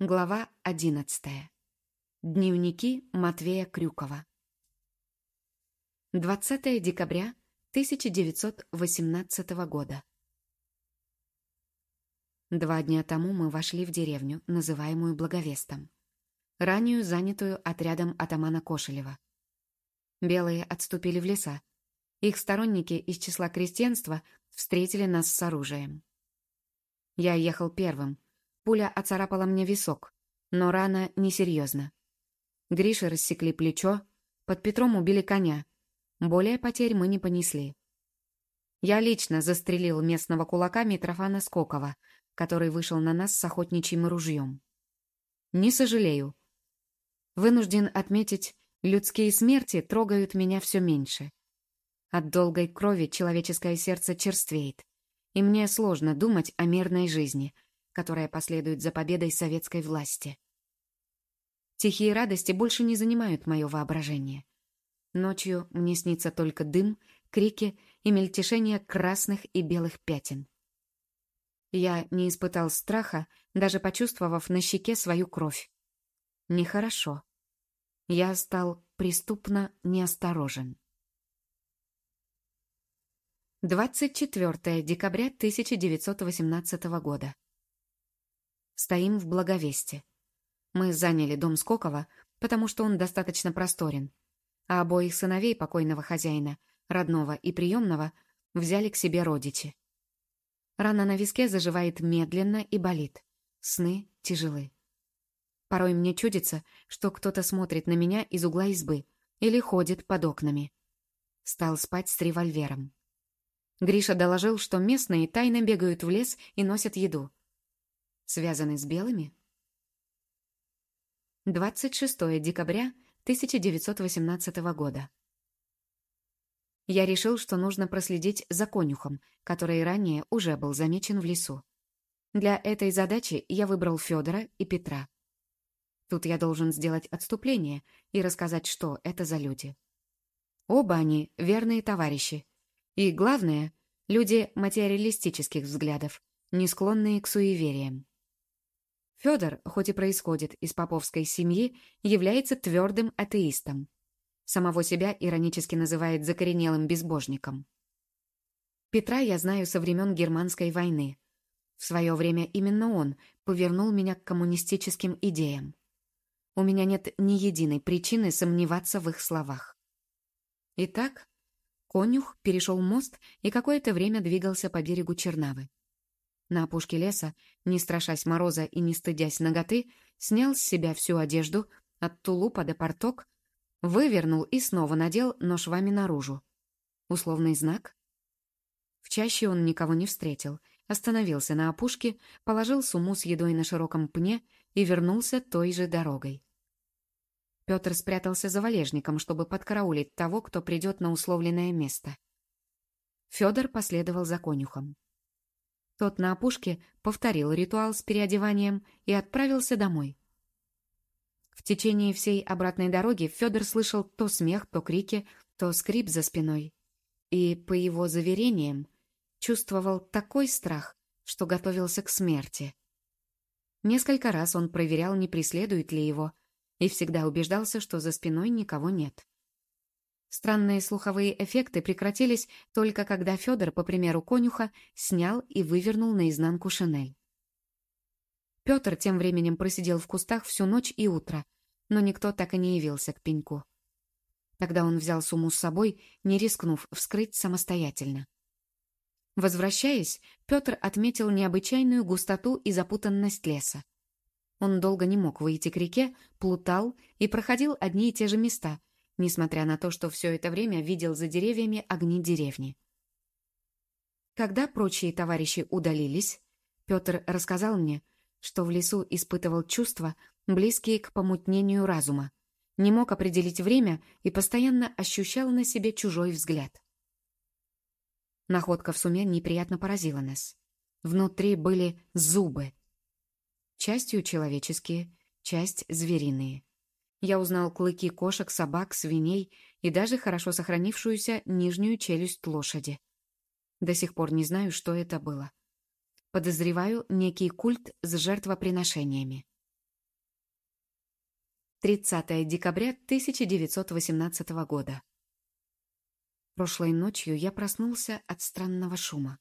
Глава одиннадцатая. Дневники Матвея Крюкова. 20 декабря 1918 года. Два дня тому мы вошли в деревню, называемую Благовестом, ранее занятую отрядом атамана Кошелева. Белые отступили в леса. Их сторонники из числа крестьянства встретили нас с оружием. Я ехал первым — Пуля оцарапала мне висок, но рана несерьезна. Грише рассекли плечо, под Петром убили коня. Более потерь мы не понесли. Я лично застрелил местного кулака Митрофана Скокова, который вышел на нас с охотничьим ружьем. Не сожалею. Вынужден отметить, людские смерти трогают меня все меньше. От долгой крови человеческое сердце черствеет, и мне сложно думать о мирной жизни — которая последует за победой советской власти. Тихие радости больше не занимают мое воображение. Ночью мне снится только дым, крики и мельтешение красных и белых пятен. Я не испытал страха, даже почувствовав на щеке свою кровь. Нехорошо. Я стал преступно неосторожен. 24 декабря 1918 года. Стоим в Благовесте. Мы заняли дом Скокова, потому что он достаточно просторен, а обоих сыновей покойного хозяина, родного и приемного, взяли к себе родичи. Рана на виске заживает медленно и болит. Сны тяжелы. Порой мне чудится, что кто-то смотрит на меня из угла избы или ходит под окнами. Стал спать с револьвером. Гриша доложил, что местные тайно бегают в лес и носят еду связаны с белыми? 26 декабря 1918 года. Я решил, что нужно проследить за конюхом, который ранее уже был замечен в лесу. Для этой задачи я выбрал Федора и Петра. Тут я должен сделать отступление и рассказать, что это за люди. Оба они верные товарищи. И, главное, люди материалистических взглядов, не склонные к суевериям. Федор, хоть и происходит из поповской семьи, является твердым атеистом. Самого себя иронически называет закоренелым безбожником. Петра я знаю со времен Германской войны. В свое время именно он повернул меня к коммунистическим идеям. У меня нет ни единой причины сомневаться в их словах. Итак, конюх перешел мост и какое-то время двигался по берегу Чернавы. На опушке леса, не страшась мороза и не стыдясь ноготы, снял с себя всю одежду, от тулупа до порток, вывернул и снова надел, но швами наружу. Условный знак? В чаще он никого не встретил, остановился на опушке, положил сумму с едой на широком пне и вернулся той же дорогой. Петр спрятался за валежником, чтобы подкараулить того, кто придет на условленное место. Федор последовал за конюхом. Тот на опушке повторил ритуал с переодеванием и отправился домой. В течение всей обратной дороги Федор слышал то смех, то крики, то скрип за спиной. И, по его заверениям, чувствовал такой страх, что готовился к смерти. Несколько раз он проверял, не преследует ли его, и всегда убеждался, что за спиной никого нет. Странные слуховые эффекты прекратились только когда Федор, по примеру конюха, снял и вывернул наизнанку шинель. Петр тем временем просидел в кустах всю ночь и утро, но никто так и не явился к пеньку. Тогда он взял сумму с собой, не рискнув вскрыть самостоятельно. Возвращаясь, Петр отметил необычайную густоту и запутанность леса. Он долго не мог выйти к реке, плутал и проходил одни и те же места, несмотря на то, что все это время видел за деревьями огни деревни. Когда прочие товарищи удалились, Петр рассказал мне, что в лесу испытывал чувства, близкие к помутнению разума, не мог определить время и постоянно ощущал на себе чужой взгляд. Находка в суме неприятно поразила нас. Внутри были зубы. Частью человеческие, часть звериные я узнал клыки кошек, собак, свиней и даже хорошо сохранившуюся нижнюю челюсть лошади. До сих пор не знаю, что это было. Подозреваю некий культ с жертвоприношениями. 30 декабря 1918 года. Прошлой ночью я проснулся от странного шума.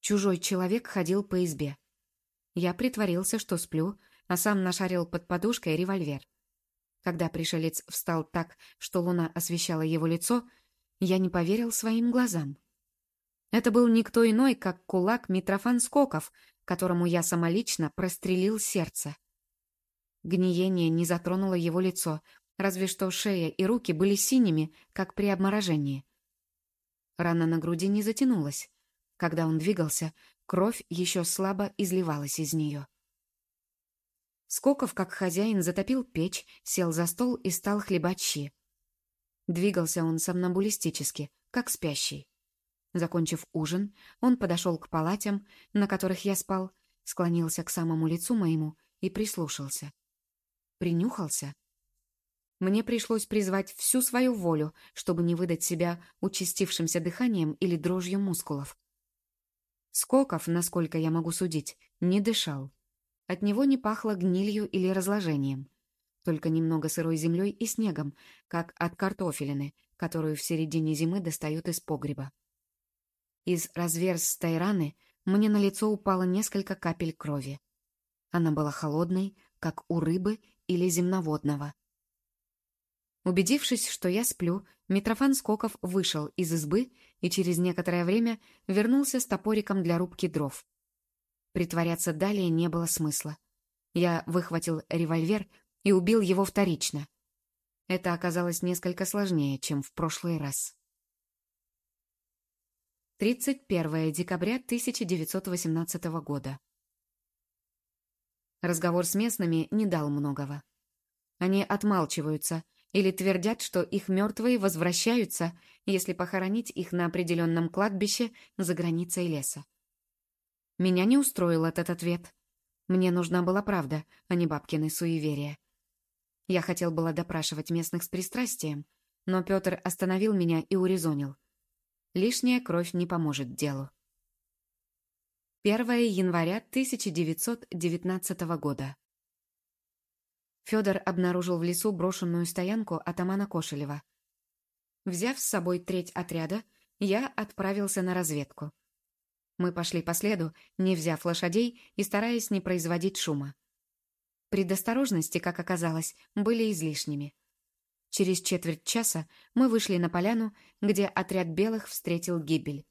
Чужой человек ходил по избе. Я притворился, что сплю, а сам нашарил под подушкой револьвер. Когда пришелец встал так, что луна освещала его лицо, я не поверил своим глазам. Это был никто иной, как кулак Митрофан Скоков, которому я самолично прострелил сердце. Гниение не затронуло его лицо, разве что шея и руки были синими, как при обморожении. Рана на груди не затянулась. Когда он двигался, кровь еще слабо изливалась из нее. Скоков, как хозяин, затопил печь, сел за стол и стал хлебать. Двигался он сомнамбулистически, как спящий. Закончив ужин, он подошел к палатям, на которых я спал, склонился к самому лицу моему и прислушался. Принюхался. Мне пришлось призвать всю свою волю, чтобы не выдать себя участившимся дыханием или дрожью мускулов. Скоков, насколько я могу судить, не дышал. От него не пахло гнилью или разложением. Только немного сырой землей и снегом, как от картофелины, которую в середине зимы достают из погреба. Из разверстой раны мне на лицо упало несколько капель крови. Она была холодной, как у рыбы или земноводного. Убедившись, что я сплю, Митрофан Скоков вышел из избы и через некоторое время вернулся с топориком для рубки дров. Притворяться далее не было смысла. Я выхватил револьвер и убил его вторично. Это оказалось несколько сложнее, чем в прошлый раз. 31 декабря 1918 года. Разговор с местными не дал многого. Они отмалчиваются или твердят, что их мертвые возвращаются, если похоронить их на определенном кладбище за границей леса. Меня не устроил этот ответ. Мне нужна была правда, а не бабкины суеверия. Я хотел было допрашивать местных с пристрастием, но Петр остановил меня и урезонил. Лишняя кровь не поможет делу. 1 января 1919 года. Федор обнаружил в лесу брошенную стоянку атамана Кошелева. Взяв с собой треть отряда, я отправился на разведку. Мы пошли по следу, не взяв лошадей и стараясь не производить шума. Предосторожности, как оказалось, были излишними. Через четверть часа мы вышли на поляну, где отряд белых встретил гибель.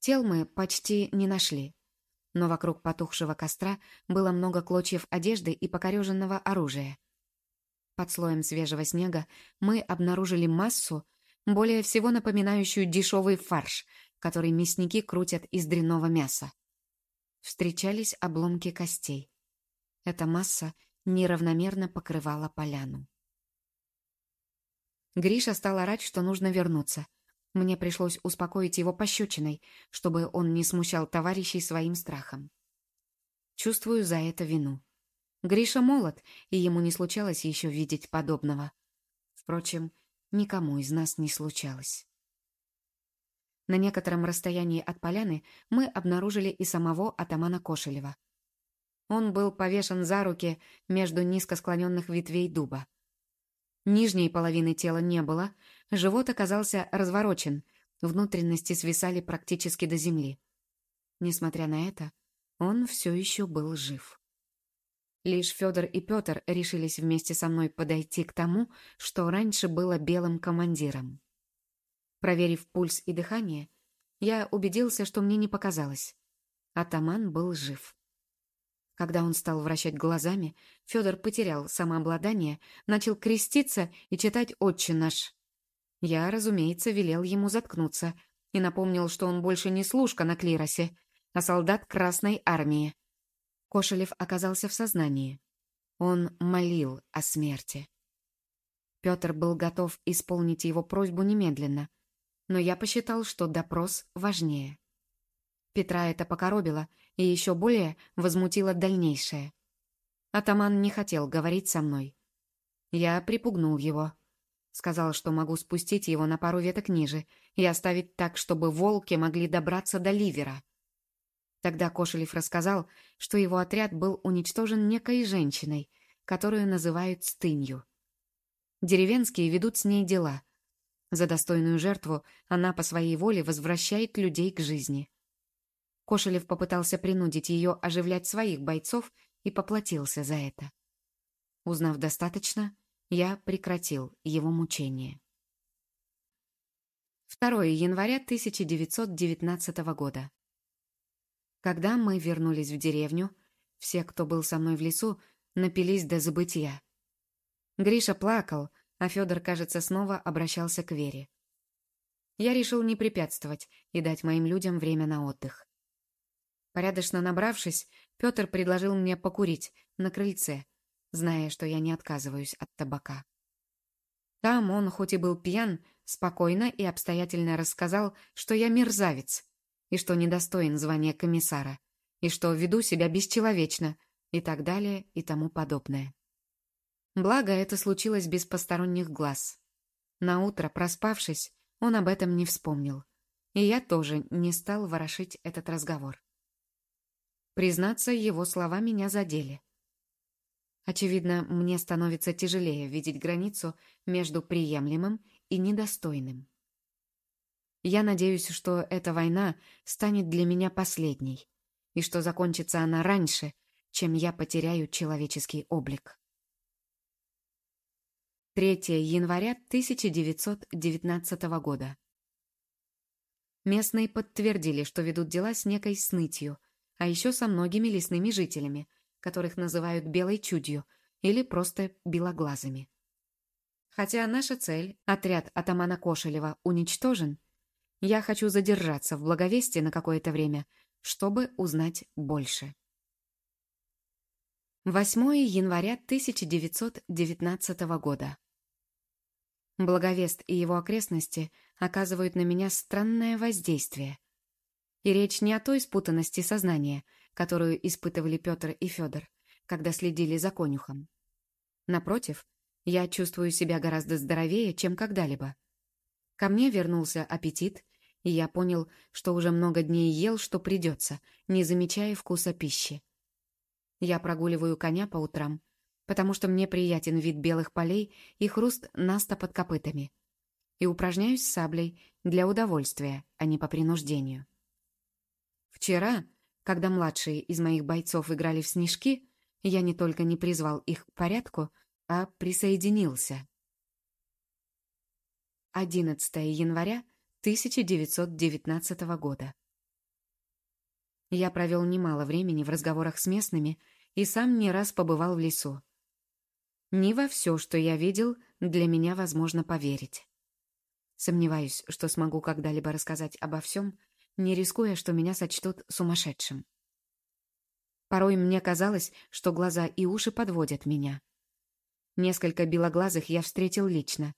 Тел мы почти не нашли. Но вокруг потухшего костра было много клочьев одежды и покореженного оружия. Под слоем свежего снега мы обнаружили массу, более всего напоминающую дешевый фарш, который мясники крутят из дрянного мяса. Встречались обломки костей. Эта масса неравномерно покрывала поляну. Гриша стал орать, что нужно вернуться — мне пришлось успокоить его пощечиной, чтобы он не смущал товарищей своим страхом. Чувствую за это вину. Гриша молод, и ему не случалось еще видеть подобного. Впрочем, никому из нас не случалось. На некотором расстоянии от поляны мы обнаружили и самого атамана Кошелева. Он был повешен за руки между низко склоненных ветвей дуба. Нижней половины тела не было, живот оказался разворочен, внутренности свисали практически до земли. Несмотря на это, он все еще был жив. Лишь Федор и Петр решились вместе со мной подойти к тому, что раньше было белым командиром. Проверив пульс и дыхание, я убедился, что мне не показалось. Атаман был жив. Когда он стал вращать глазами, Федор потерял самообладание, начал креститься и читать «Отче наш». Я, разумеется, велел ему заткнуться и напомнил, что он больше не служка на клиросе, а солдат Красной Армии. Кошелев оказался в сознании. Он молил о смерти. Петр был готов исполнить его просьбу немедленно, но я посчитал, что допрос важнее. Петра это покоробило и еще более возмутило дальнейшее. Атаман не хотел говорить со мной. Я припугнул его. Сказал, что могу спустить его на пару веток ниже и оставить так, чтобы волки могли добраться до ливера. Тогда Кошелев рассказал, что его отряд был уничтожен некой женщиной, которую называют стынью. Деревенские ведут с ней дела. За достойную жертву она по своей воле возвращает людей к жизни. Кошелев попытался принудить ее оживлять своих бойцов и поплатился за это. Узнав достаточно, я прекратил его мучение. 2 января 1919 года. Когда мы вернулись в деревню, все, кто был со мной в лесу, напились до забытия. Гриша плакал, а Федор, кажется, снова обращался к Вере. Я решил не препятствовать и дать моим людям время на отдых. Порядочно набравшись, Петр предложил мне покурить на крыльце, зная, что я не отказываюсь от табака. Там он, хоть и был пьян, спокойно и обстоятельно рассказал, что я мерзавец, и что недостоин звания комиссара, и что веду себя бесчеловечно, и так далее, и тому подобное. Благо, это случилось без посторонних глаз. Наутро, проспавшись, он об этом не вспомнил, и я тоже не стал ворошить этот разговор. Признаться, его слова меня задели. Очевидно, мне становится тяжелее видеть границу между приемлемым и недостойным. Я надеюсь, что эта война станет для меня последней, и что закончится она раньше, чем я потеряю человеческий облик. 3 января 1919 года. Местные подтвердили, что ведут дела с некой снытью, а еще со многими лесными жителями, которых называют белой чудью или просто белоглазыми. Хотя наша цель, отряд атамана Кошелева, уничтожен, я хочу задержаться в Благовесте на какое-то время, чтобы узнать больше. 8 января 1919 года. Благовест и его окрестности оказывают на меня странное воздействие. И речь не о той спутанности сознания, которую испытывали Петр и Федор, когда следили за конюхом. Напротив, я чувствую себя гораздо здоровее, чем когда-либо. Ко мне вернулся аппетит, и я понял, что уже много дней ел, что придется, не замечая вкуса пищи. Я прогуливаю коня по утрам, потому что мне приятен вид белых полей и хруст наста под копытами. И упражняюсь саблей для удовольствия, а не по принуждению. Вчера, когда младшие из моих бойцов играли в снежки, я не только не призвал их к порядку, а присоединился. 11 января 1919 года. Я провел немало времени в разговорах с местными и сам не раз побывал в лесу. Не во все, что я видел, для меня возможно поверить. Сомневаюсь, что смогу когда-либо рассказать обо всем, не рискуя, что меня сочтут сумасшедшим. Порой мне казалось, что глаза и уши подводят меня. Несколько белоглазых я встретил лично,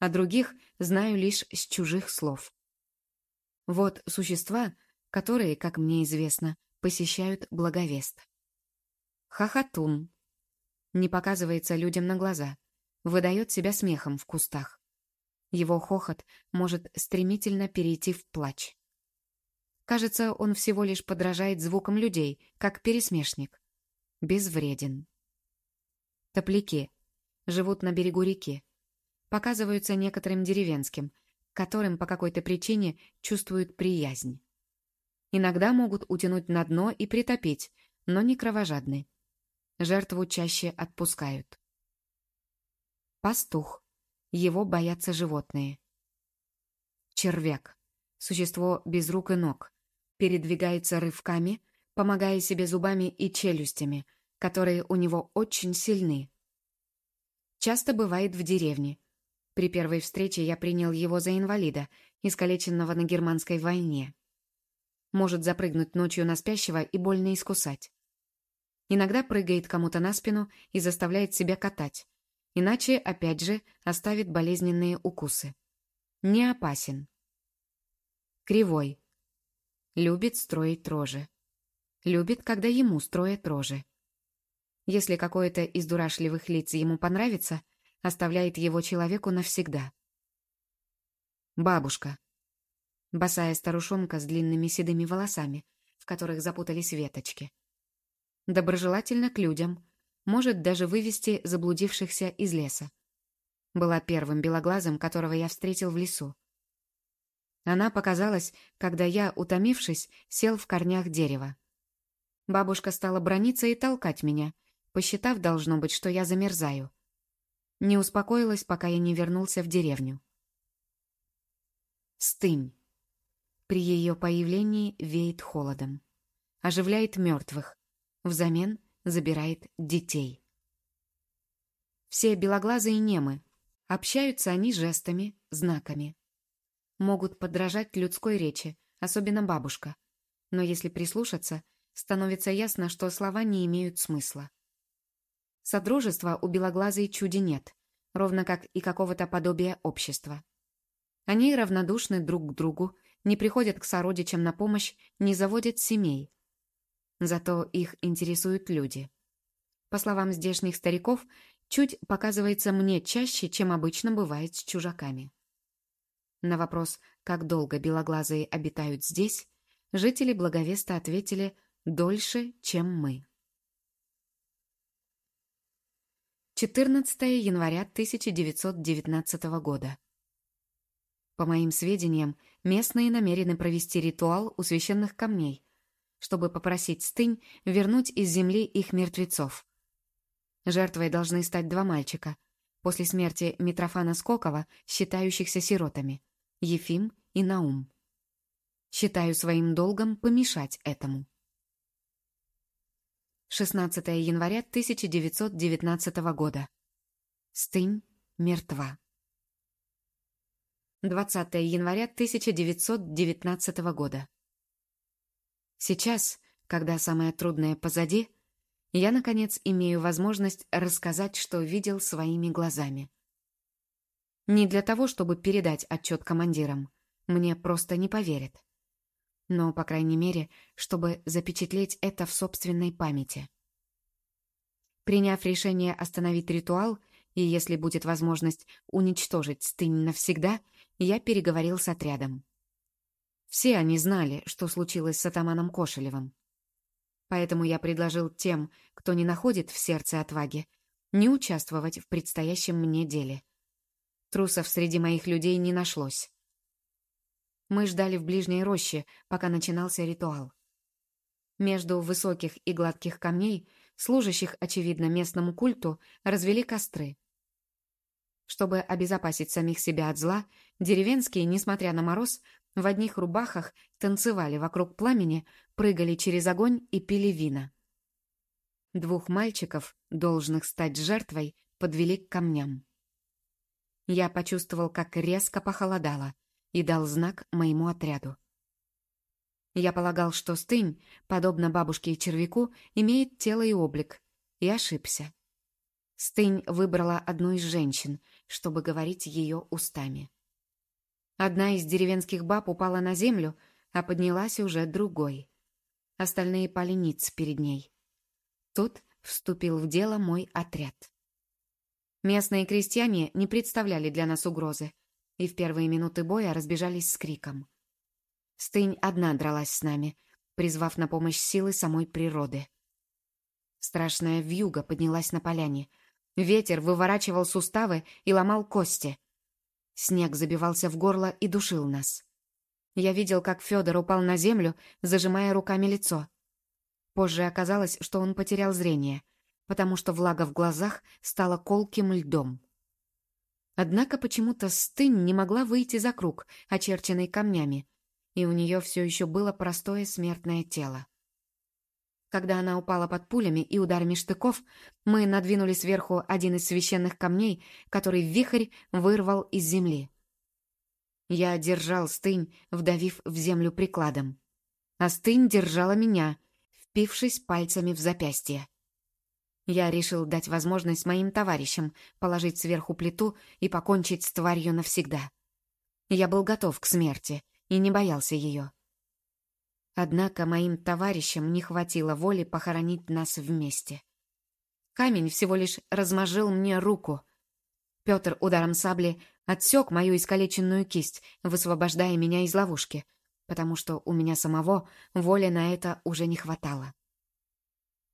а других знаю лишь с чужих слов. Вот существа, которые, как мне известно, посещают благовест. Хохотун. Не показывается людям на глаза, выдает себя смехом в кустах. Его хохот может стремительно перейти в плач. Кажется, он всего лишь подражает звукам людей, как пересмешник. Безвреден. Топляки. Живут на берегу реки. Показываются некоторым деревенским, которым по какой-то причине чувствуют приязнь. Иногда могут утянуть на дно и притопить, но не кровожадны. Жертву чаще отпускают. Пастух. Его боятся животные. Червяк. Существо без рук и ног передвигается рывками, помогая себе зубами и челюстями, которые у него очень сильны. Часто бывает в деревне. При первой встрече я принял его за инвалида, искалеченного на германской войне. Может запрыгнуть ночью на спящего и больно искусать. Иногда прыгает кому-то на спину и заставляет себя катать. Иначе, опять же, оставит болезненные укусы. Не опасен. Кривой. Любит строить рожи. Любит, когда ему строят рожи. Если какое-то из дурашливых лиц ему понравится, оставляет его человеку навсегда. Бабушка. Босая старушонка с длинными седыми волосами, в которых запутались веточки. Доброжелательно к людям, может даже вывести заблудившихся из леса. Была первым белоглазым, которого я встретил в лесу. Она показалась, когда я, утомившись, сел в корнях дерева. Бабушка стала брониться и толкать меня, посчитав, должно быть, что я замерзаю. Не успокоилась, пока я не вернулся в деревню. Стынь. При ее появлении веет холодом. Оживляет мертвых. Взамен забирает детей. Все белоглазые немы. Общаются они жестами, знаками. Могут подражать людской речи, особенно бабушка. Но если прислушаться, становится ясно, что слова не имеют смысла. Содружества у белоглазой чуди нет, ровно как и какого-то подобия общества. Они равнодушны друг к другу, не приходят к сородичам на помощь, не заводят семей. Зато их интересуют люди. По словам здешних стариков, чуть показывается мне чаще, чем обычно бывает с чужаками. На вопрос, как долго белоглазые обитают здесь, жители Благовеста ответили «дольше, чем мы». 14 января 1919 года. По моим сведениям, местные намерены провести ритуал у священных камней, чтобы попросить стынь вернуть из земли их мертвецов. Жертвой должны стать два мальчика, после смерти Митрофана Скокова, считающихся сиротами, Ефим и Наум. Считаю своим долгом помешать этому. 16 января 1919 года. Стынь мертва. 20 января 1919 года. Сейчас, когда самое трудное позади, я, наконец, имею возможность рассказать, что видел своими глазами. Не для того, чтобы передать отчет командирам. Мне просто не поверят. Но, по крайней мере, чтобы запечатлеть это в собственной памяти. Приняв решение остановить ритуал, и, если будет возможность, уничтожить стынь навсегда — я переговорил с отрядом. Все они знали, что случилось с атаманом Кошелевым. Поэтому я предложил тем, кто не находит в сердце отваги, не участвовать в предстоящем мне деле. Трусов среди моих людей не нашлось. Мы ждали в ближней роще, пока начинался ритуал. Между высоких и гладких камней, служащих, очевидно, местному культу, развели костры. Чтобы обезопасить самих себя от зла, деревенские, несмотря на мороз, в одних рубахах танцевали вокруг пламени, прыгали через огонь и пили вина. Двух мальчиков, должных стать жертвой, подвели к камням. Я почувствовал, как резко похолодало, и дал знак моему отряду. Я полагал, что стынь, подобно бабушке и червяку, имеет тело и облик, и ошибся. Стынь выбрала одну из женщин, чтобы говорить ее устами. Одна из деревенских баб упала на землю, а поднялась уже другой. Остальные пали ниц перед ней. Тут вступил в дело мой отряд. Местные крестьяне не представляли для нас угрозы, и в первые минуты боя разбежались с криком. Стынь одна дралась с нами, призвав на помощь силы самой природы. Страшная вьюга поднялась на поляне — Ветер выворачивал суставы и ломал кости. Снег забивался в горло и душил нас. Я видел, как Федор упал на землю, зажимая руками лицо. Позже оказалось, что он потерял зрение, потому что влага в глазах стала колким льдом. Однако почему-то стынь не могла выйти за круг, очерченный камнями, и у нее все еще было простое смертное тело. Когда она упала под пулями и ударами штыков, мы надвинули сверху один из священных камней, который вихрь вырвал из земли. Я держал стынь, вдавив в землю прикладом. А стынь держала меня, впившись пальцами в запястье. Я решил дать возможность моим товарищам положить сверху плиту и покончить с тварью навсегда. Я был готов к смерти и не боялся ее. Однако моим товарищам не хватило воли похоронить нас вместе. Камень всего лишь размажил мне руку. Петр ударом сабли отсек мою искалеченную кисть, высвобождая меня из ловушки, потому что у меня самого воли на это уже не хватало.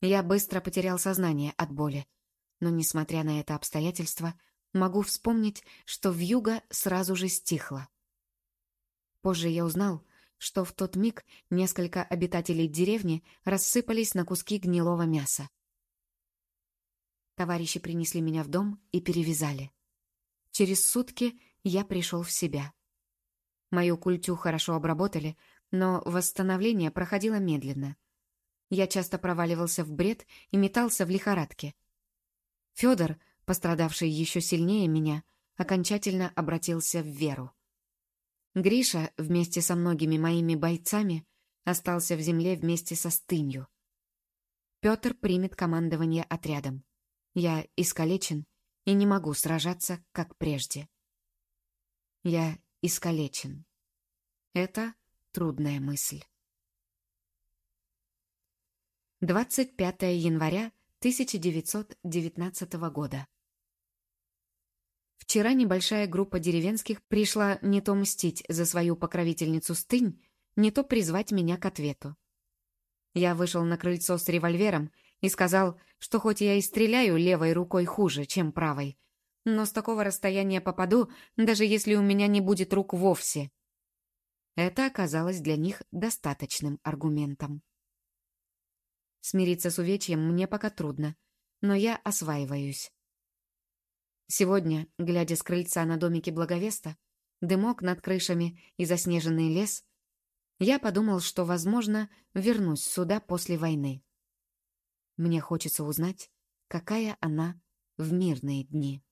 Я быстро потерял сознание от боли, но, несмотря на это обстоятельство, могу вспомнить, что вьюга сразу же стихла. Позже я узнал, что в тот миг несколько обитателей деревни рассыпались на куски гнилого мяса. Товарищи принесли меня в дом и перевязали. Через сутки я пришел в себя. Мою культю хорошо обработали, но восстановление проходило медленно. Я часто проваливался в бред и метался в лихорадке. Федор, пострадавший еще сильнее меня, окончательно обратился в веру. Гриша вместе со многими моими бойцами остался в земле вместе со стынью. Петр примет командование отрядом. Я искалечен и не могу сражаться, как прежде. Я искалечен. Это трудная мысль. 25 января 1919 года. Вчера небольшая группа деревенских пришла не то мстить за свою покровительницу Стынь, не то призвать меня к ответу. Я вышел на крыльцо с револьвером и сказал, что хоть я и стреляю левой рукой хуже, чем правой, но с такого расстояния попаду, даже если у меня не будет рук вовсе. Это оказалось для них достаточным аргументом. Смириться с увечьем мне пока трудно, но я осваиваюсь. Сегодня, глядя с крыльца на домики Благовеста, дымок над крышами и заснеженный лес, я подумал, что, возможно, вернусь сюда после войны. Мне хочется узнать, какая она в мирные дни.